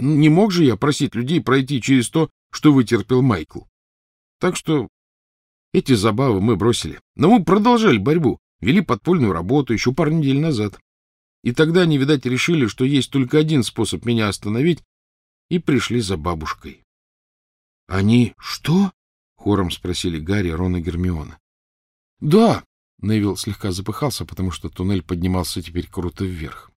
Не мог же я просить людей пройти через то, что вытерпел Майкл. Так что эти забавы мы бросили. Но мы продолжали борьбу, вели подпольную работу еще пару недель назад. И тогда они, видать, решили, что есть только один способ меня остановить, и пришли за бабушкой. — Они что? — хором спросили Гарри, Рон и Гермиона. — Да, — Невил слегка запыхался, потому что туннель поднимался теперь круто вверх.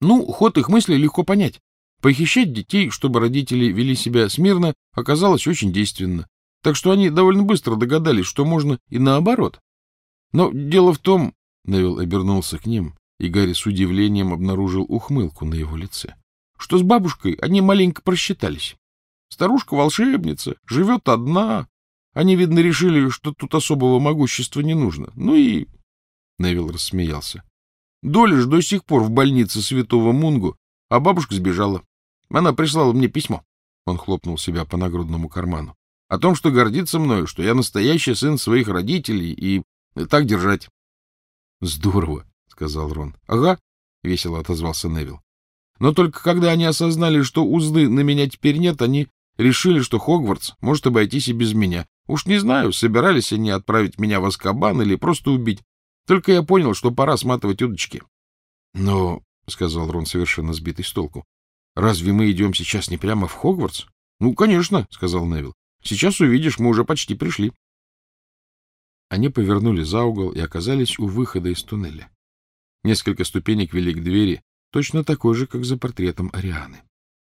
Ну, ход их мысли легко понять. Похищать детей, чтобы родители вели себя смирно, оказалось очень действенно. Так что они довольно быстро догадались, что можно и наоборот. Но дело в том, — Невил обернулся к ним, и Гарри с удивлением обнаружил ухмылку на его лице, — что с бабушкой они маленько просчитались. Старушка-волшебница, живет одна. Они, видно, решили, что тут особого могущества не нужно. Ну и... Невил рассмеялся. Доля ж до сих пор в больнице святого Мунгу, а бабушка сбежала. Она прислала мне письмо. Он хлопнул себя по нагрудному карману. О том, что гордится мною, что я настоящий сын своих родителей, и так держать. — Здорово, — сказал Рон. — Ага, — весело отозвался Невил. Но только когда они осознали, что узды на меня теперь нет, они решили, что Хогвартс может обойтись и без меня. Уж не знаю, собирались они отправить меня в Аскабан или просто убить. Только я понял, что пора сматывать удочки. — Но, — сказал Рон, совершенно сбитый с толку, — разве мы идем сейчас не прямо в Хогвартс? — Ну, конечно, — сказал Невил. — Сейчас увидишь, мы уже почти пришли. Они повернули за угол и оказались у выхода из туннеля. Несколько ступенек вели к двери, точно такой же, как за портретом Арианы.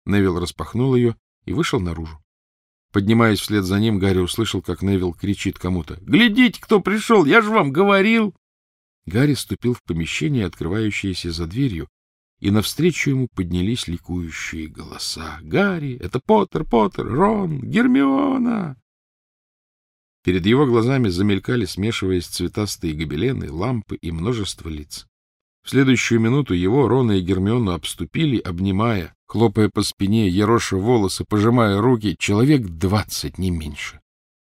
Невил распахнул ее и вышел наружу. Поднимаясь вслед за ним, Гарри услышал, как Невил кричит кому-то. — Глядите, кто пришел! Я же вам говорил! Гарри ступил в помещение, открывающееся за дверью, и навстречу ему поднялись ликующие голоса. «Гарри! Это Поттер, Поттер, Рон, Гермиона!» Перед его глазами замелькали, смешиваясь цветастые гобелены, лампы и множество лиц. В следующую минуту его, Рона и Гермиону обступили, обнимая, хлопая по спине, ероша волосы, пожимая руки, человек двадцать, не меньше.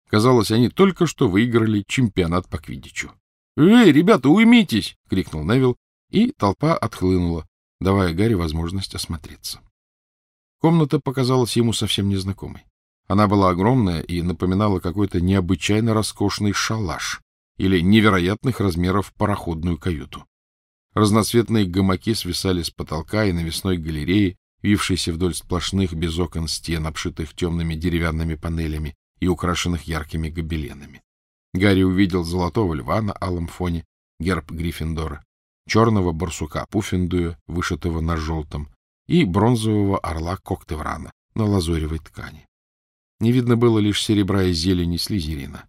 Казалось, они только что выиграли чемпионат по квиддичу. «Эй, ребята, уймитесь!» — крикнул Невил, и толпа отхлынула, давая Гарри возможность осмотреться. Комната показалась ему совсем незнакомой. Она была огромная и напоминала какой-то необычайно роскошный шалаш или невероятных размеров пароходную каюту. Разноцветные гамаки свисали с потолка и навесной галереи, вившейся вдоль сплошных без окон стен, обшитых темными деревянными панелями и украшенных яркими гобеленами. Гарри увидел золотого льва на алом фоне, герб Гриффиндора, черного барсука Пуффендуя, вышитого на желтом, и бронзового орла Коктеврана на лазоревой ткани. Не видно было лишь серебра и зелени слизерина.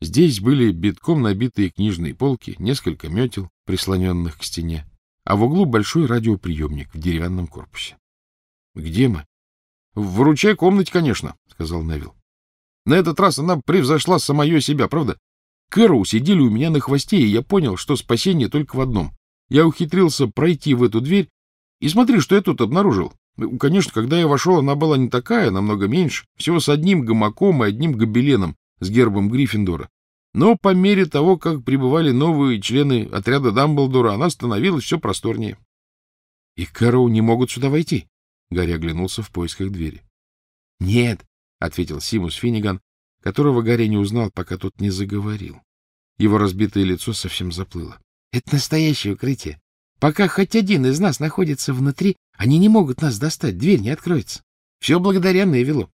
Здесь были битком набитые книжные полки, несколько метел, прислоненных к стене, а в углу большой радиоприемник в деревянном корпусе. — Где мы? — В ручей комнате, конечно, — сказал Невил. На этот раз она превзошла самое себя, правда? Кэрроу сидели у меня на хвосте, и я понял, что спасение только в одном. Я ухитрился пройти в эту дверь, и смотри, что я тут обнаружил. Ну, конечно, когда я вошел, она была не такая, намного меньше, всего с одним гамаком и одним гобеленом с гербом Гриффиндора. Но по мере того, как прибывали новые члены отряда Дамблдора, она становилась все просторнее. — И Кэрроу не могут сюда войти? Гарри оглянулся в поисках двери. — Нет, — ответил Симус Финниган, которого Гарри не узнал, пока тот не заговорил. Его разбитое лицо совсем заплыло. — Это настоящее укрытие. Пока хоть один из нас находится внутри, они не могут нас достать, дверь не откроется. Все благодаря Невилу.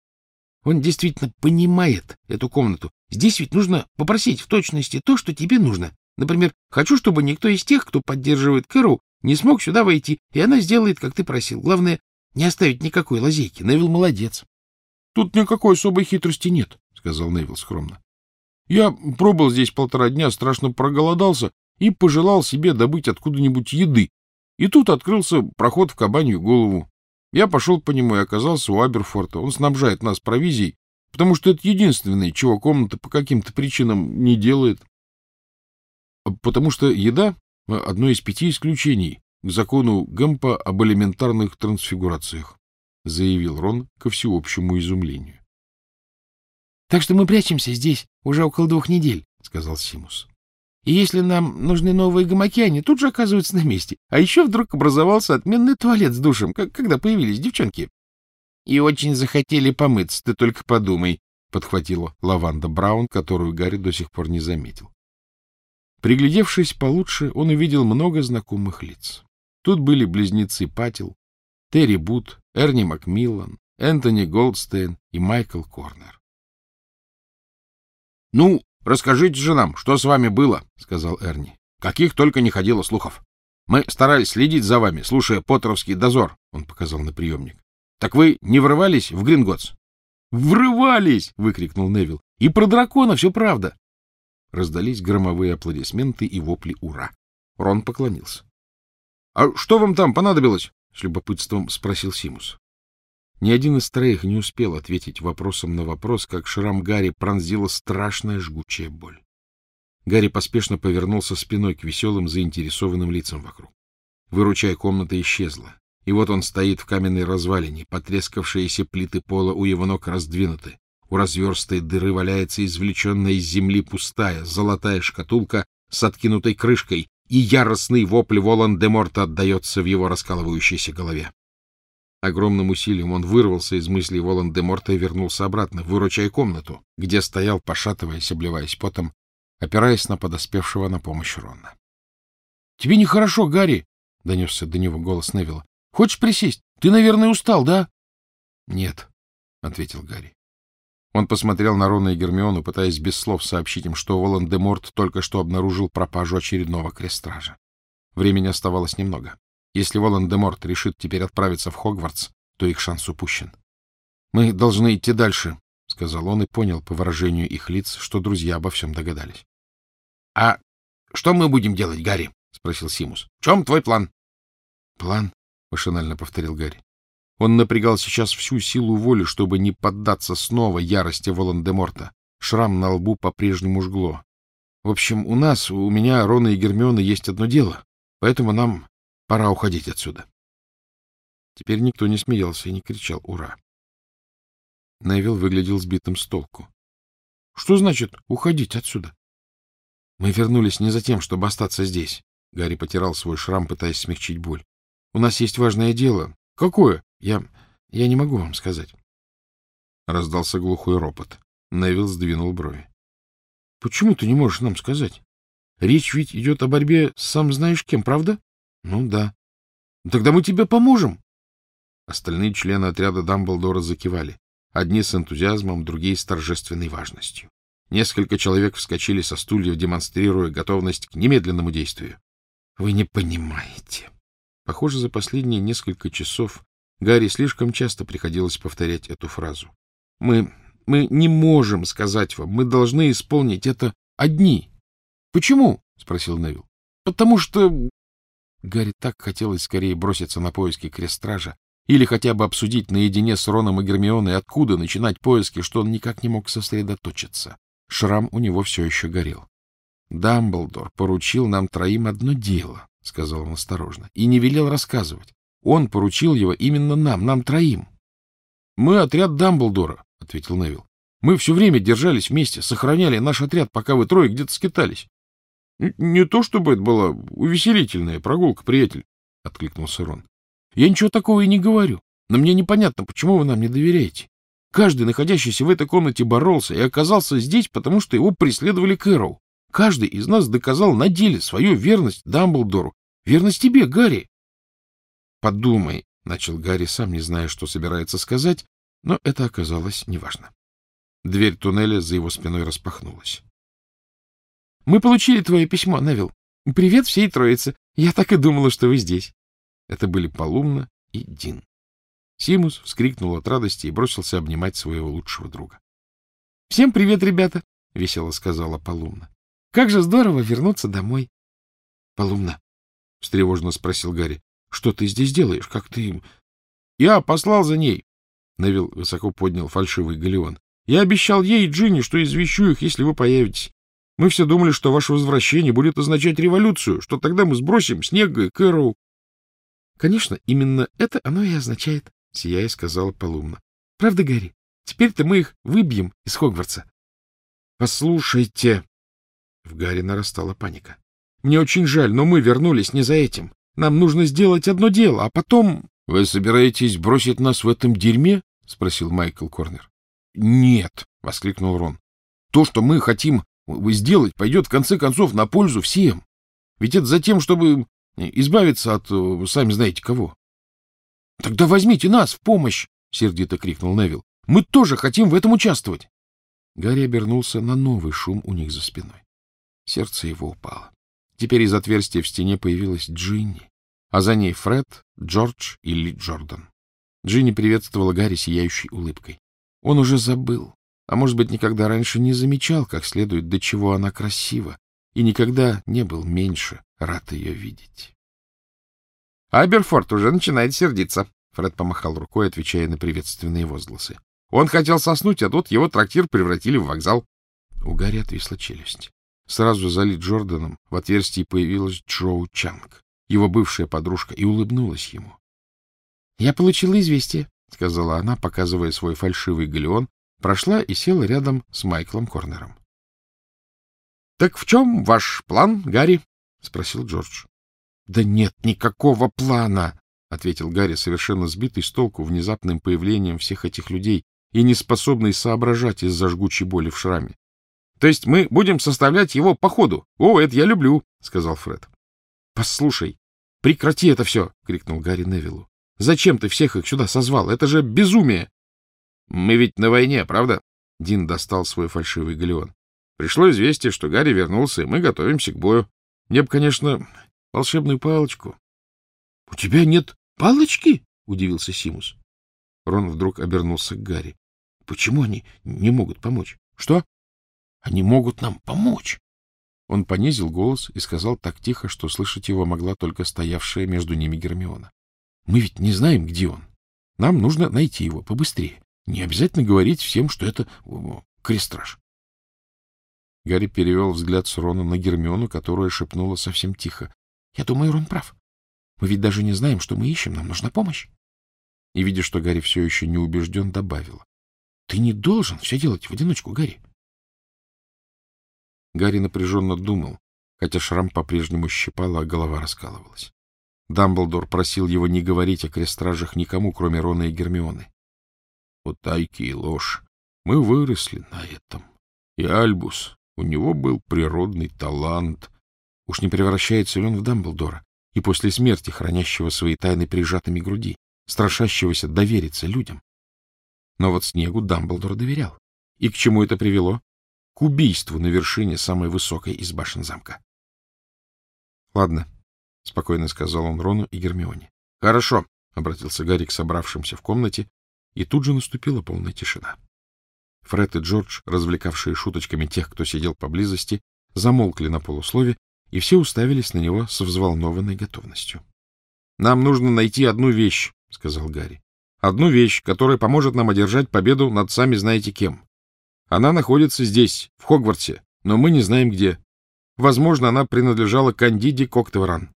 Он действительно понимает эту комнату. Здесь ведь нужно попросить в точности то, что тебе нужно. Например, хочу, чтобы никто из тех, кто поддерживает Кэру, не смог сюда войти, и она сделает, как ты просил. Главное, не оставить никакой лазейки. Невил молодец. — Тут никакой особой хитрости нет, — сказал Невил скромно. — Я пробыл здесь полтора дня, страшно проголодался и пожелал себе добыть откуда-нибудь еды. И тут открылся проход в кабанью голову. Я пошел по нему и оказался у Аберфорта. Он снабжает нас провизией, потому что это единственное, чего комната по каким-то причинам не делает. Потому что еда — одно из пяти исключений к закону Гэмпа об элементарных трансфигурациях, заявил Рон ко всеобщему изумлению. — Так что мы прячемся здесь уже около двух недель, — сказал Симус. И если нам нужны новые гамаки, они тут же оказываются на месте. А еще вдруг образовался отменный туалет с душем, как когда появились девчонки. — И очень захотели помыться, ты только подумай, — подхватила Лаванда Браун, которую Гарри до сих пор не заметил. Приглядевшись получше, он увидел много знакомых лиц. Тут были близнецы Патил, Терри Бут, Эрни Макмиллан, Энтони Голдстейн и Майкл Корнер. — Ну, расскажите же нам, что с вами было, — сказал Эрни. — Каких только не ходило слухов. Мы старались следить за вами, слушая Поттеровский дозор, — он показал на приемник. — Так вы не врывались в Гринготс? — Врывались! — выкрикнул Невил. — И про дракона все правда. Раздались громовые аплодисменты и вопли «Ура!». Рон поклонился. — А что вам там понадобилось? — с любопытством спросил Симус. Ни один из троих не успел ответить вопросом на вопрос, как шрам Гарри пронзила страшная жгучая боль. Гарри поспешно повернулся спиной к веселым, заинтересованным лицам вокруг. Выручая комната исчезла, и вот он стоит в каменной развалине, потрескавшиеся плиты пола у его ног раздвинуты, у разверстой дыры валяется извлеченная из земли пустая золотая шкатулка с откинутой крышкой, и яростный вопль Волан-де-Морта отдается в его раскалывающейся голове. Огромным усилием он вырвался из мыслей Волан-де-Морта и вернулся обратно, выручая комнату, где стоял, пошатываясь, обливаясь потом, опираясь на подоспевшего на помощь Рона. — Тебе нехорошо, Гарри! — донесся до него голос Невилла. — Хочешь присесть? Ты, наверное, устал, да? — Нет, — ответил Гарри. Он посмотрел на Рона и Гермиону, пытаясь без слов сообщить им, что Волан-де-Морт только что обнаружил пропажу очередного крестража. Времени оставалось немного. Если Волан-де-Морт решит теперь отправиться в Хогвартс, то их шанс упущен. — Мы должны идти дальше, — сказал он и понял по выражению их лиц, что друзья обо всем догадались. — А что мы будем делать, Гарри? — спросил Симус. — В чем твой план? — План? — машинально повторил Гарри. Он напрягал сейчас всю силу воли, чтобы не поддаться снова ярости Волан-де-Морта. Шрам на лбу по-прежнему жгло. В общем, у нас, у меня, Рона и Гермиона, есть одно дело, поэтому нам пора уходить отсюда. Теперь никто не смеялся и не кричал «Ура!». Невил выглядел сбитым с толку. — Что значит уходить отсюда? — Мы вернулись не за тем, чтобы остаться здесь. Гарри потирал свой шрам, пытаясь смягчить боль. — У нас есть важное дело. — Какое? Я... я не могу вам сказать. Раздался глухой ропот. Невил сдвинул брови. — Почему ты не можешь нам сказать? Речь ведь идет о борьбе с сам знаешь кем, правда? — Ну да. — Тогда мы тебе поможем. Остальные члены отряда Дамблдора закивали. Одни с энтузиазмом, другие с торжественной важностью. Несколько человек вскочили со стульев, демонстрируя готовность к немедленному действию. — Вы не понимаете. Похоже, за последние несколько часов Гарри слишком часто приходилось повторять эту фразу. «Мы... мы не можем сказать вам. Мы должны исполнить это одни». «Почему?» — спросил Невил. «Потому что...» Гарри так хотелось скорее броситься на поиски крестража или хотя бы обсудить наедине с Роном и Гермионой, откуда начинать поиски, что он никак не мог сосредоточиться. Шрам у него все еще горел. «Дамблдор поручил нам троим одно дело», — сказал он осторожно, — и не велел рассказывать. Он поручил его именно нам, нам троим. — Мы отряд Дамблдора, — ответил Невил. — Мы все время держались вместе, сохраняли наш отряд, пока вы трое где-то скитались. — Не то чтобы это была увеселительная прогулка, приятель, — откликнулся Рон. — Я ничего такого и не говорю, но мне непонятно, почему вы нам не доверяете. Каждый, находящийся в этой комнате, боролся и оказался здесь, потому что его преследовали Кэроу. Каждый из нас доказал на деле свою верность Дамблдору. Верность тебе, Гарри. — Подумай, — начал Гарри, сам не зная, что собирается сказать, но это оказалось неважно. Дверь туннеля за его спиной распахнулась. — Мы получили твое письмо, Невил. Привет всей троице. Я так и думала, что вы здесь. Это были Полумна и Дин. Симус вскрикнул от радости и бросился обнимать своего лучшего друга. — Всем привет, ребята! — весело сказала Полумна. — Как же здорово вернуться домой! — Полумна, — встревоженно спросил Гарри, — Что ты здесь делаешь? Как ты... — Я послал за ней. Невил высоко поднял фальшивый галеон. — Я обещал ей и Джинни, что извещу их, если вы появитесь. Мы все думали, что ваше возвращение будет означать революцию, что тогда мы сбросим Снега и Кэроу. — Конечно, именно это оно и означает, — сияя сказала Полумна. — Правда, Гарри? Теперь-то мы их выбьем из Хогвартса. — Послушайте, В Гарри нарастала паника. — Мне очень жаль, но мы вернулись не за этим. Нам нужно сделать одно дело, а потом... — Вы собираетесь бросить нас в этом дерьме? — спросил Майкл Корнер. — Нет, — воскликнул Рон. — То, что мы хотим сделать, пойдет в конце концов на пользу всем. Ведь это за тем, чтобы избавиться от э, сами знаете кого. — Тогда возьмите нас в помощь! — сердито крикнул Невил. — Мы тоже хотим в этом участвовать! Гарри обернулся на новый шум у них за спиной. Сердце его упало. Теперь из отверстия в стене появилась Джинни, а за ней Фред, Джордж и Ли Джордан. Джинни приветствовала Гарри сияющей улыбкой. Он уже забыл, а может быть, никогда раньше не замечал, как следует, до чего она красива, и никогда не был меньше рад ее видеть. Аберфорд уже начинает сердиться. Фред помахал рукой, отвечая на приветственные возгласы. Он хотел соснуть, а тут его трактир превратили в вокзал. У Гарри отвисла челюсть. Сразу за Ли Джорданом в отверстии появилась Джоу Чанг, его бывшая подружка, и улыбнулась ему. — Я получила известие, — сказала она, показывая свой фальшивый галеон, прошла и села рядом с Майклом Корнером. — Так в чем ваш план, Гарри? — спросил Джордж. — Да нет никакого плана, — ответил Гарри, совершенно сбитый с толку внезапным появлением всех этих людей и не способный соображать из-за жгучей боли в шраме. — То есть мы будем составлять его по ходу? О, это я люблю, — сказал Фред. — Послушай, прекрати это все, — крикнул Гарри Невиллу. — Зачем ты всех их сюда созвал? Это же безумие! — Мы ведь на войне, правда? Дин достал свой фальшивый галеон. Пришло известие, что Гарри вернулся, и мы готовимся к бою. Мне бы, конечно, волшебную палочку. — У тебя нет палочки? — удивился Симус. Рон вдруг обернулся к Гарри. — Почему они не могут помочь? — Что? — Они могут нам помочь. Он понизил голос и сказал так тихо, что слышать его могла только стоявшая между ними Гермиона. — Мы ведь не знаем, где он. Нам нужно найти его побыстрее. Не обязательно говорить всем, что это крестраж. Гарри перевел взгляд с Рона на Гермиону, которая шепнула совсем тихо. — Я думаю, Рон прав. Мы ведь даже не знаем, что мы ищем. Нам нужна помощь. И, видя, что Гарри все еще не убежден, добавила. — Ты не должен все делать в одиночку, Гарри. Гарри напряженно думал, хотя шрам по-прежнему щипало, а голова раскалывалась. Дамблдор просил его не говорить о крестражах никому, кроме Рона и Гермионы. Утайки и ложь. Мы выросли на этом. И Альбус, у него был природный талант. Уж не превращается ли он в Дамблдора, и после смерти хранящего свои тайны прижатыми груди, страшащегося довериться людям? Но вот Снегу Дамблдор доверял. И к чему это привело? К убийству на вершине самой высокой из башен замка. — Ладно, — спокойно сказал он Рону и Гермионе. — Хорошо, — обратился Гарри к собравшимся в комнате и тут же наступила полная тишина. Фред и Джордж, развлекавшие шуточками тех, кто сидел поблизости, замолкли на полуслове, и все уставились на него со взволнованной готовностью. — Нам нужно найти одну вещь, — сказал Гарри. — Одну вещь, которая поможет нам одержать победу над сами знаете кем. Она находится здесь, в Хогвартсе, но мы не знаем где. Возможно, она принадлежала Кандиде Коктевран.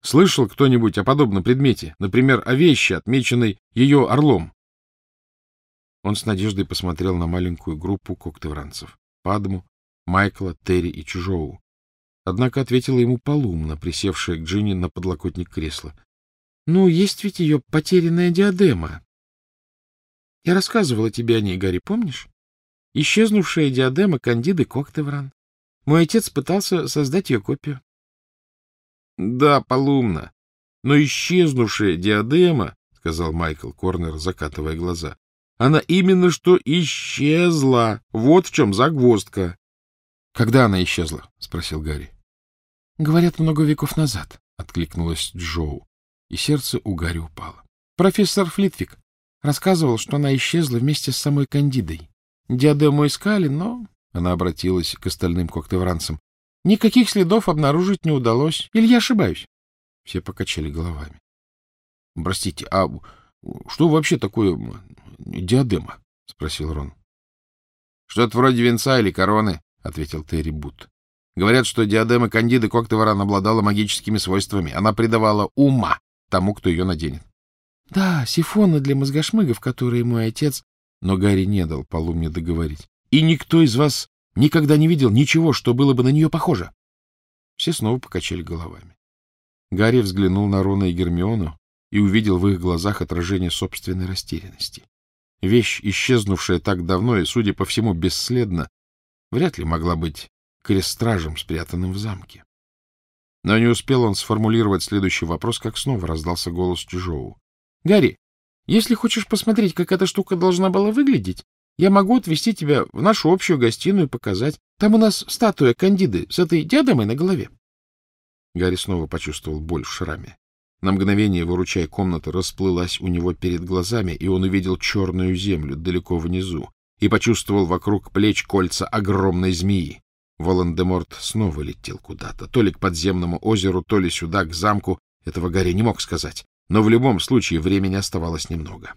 Слышал кто-нибудь о подобном предмете, например, о вещи, отмеченной ее орлом? Он с надеждой посмотрел на маленькую группу коктевранцев — Падму, Майкла, Терри и Чужоу. Однако ответила ему полумно, присевшая к Джинни на подлокотник кресла. — Ну, есть ведь ее потерянная диадема. Я рассказывала тебе о ней, Гарри, помнишь? Исчезнувшая диадема Кандиды Коктевран. Мой отец пытался создать ее копию. — Да, полумно. Но исчезнувшая диадема, — сказал Майкл Корнер, закатывая глаза, она именно что исчезла. Вот в чем загвоздка. — Когда она исчезла? — спросил Гарри. — Говорят, много веков назад, — откликнулась Джоу, и сердце у Гарри упало. Профессор Флитвик рассказывал, что она исчезла вместе с самой Кандидой. Диадему искали, но... Она обратилась к остальным коктевранцам. Никаких следов обнаружить не удалось. Или я ошибаюсь? Все покачали головами. — Простите, а что вообще такое диадема? — спросил Рон. — Что-то вроде венца или короны, — ответил Терри Бут. Говорят, что диадема Кандиды Коктеваран обладала магическими свойствами. Она придавала ума тому, кто ее наденет. — Да, сифоны для мозгошмыгов, которые мой отец... Но Гарри не дал Полумне договорить. — И никто из вас никогда не видел ничего, что было бы на нее похоже. Все снова покачали головами. Гарри взглянул на Рона и Гермиону и увидел в их глазах отражение собственной растерянности. Вещь, исчезнувшая так давно и, судя по всему, бесследно, вряд ли могла быть крестражем, спрятанным в замке. Но не успел он сформулировать следующий вопрос, как снова раздался голос Чужоу. — Гарри, если хочешь посмотреть, как эта штука должна была выглядеть, я могу отвезти тебя в нашу общую гостиную и показать. Там у нас статуя Кандиды с этой диадемой на голове. Гарри снова почувствовал боль в шраме. На мгновение выручая комната расплылась у него перед глазами, и он увидел черную землю далеко внизу и почувствовал вокруг плеч кольца огромной змеи. Волан-де-Морт снова летел куда-то, то ли к подземному озеру, то ли сюда, к замку. Этого Гарри не мог сказать. Но в любом случае времени оставалось немного.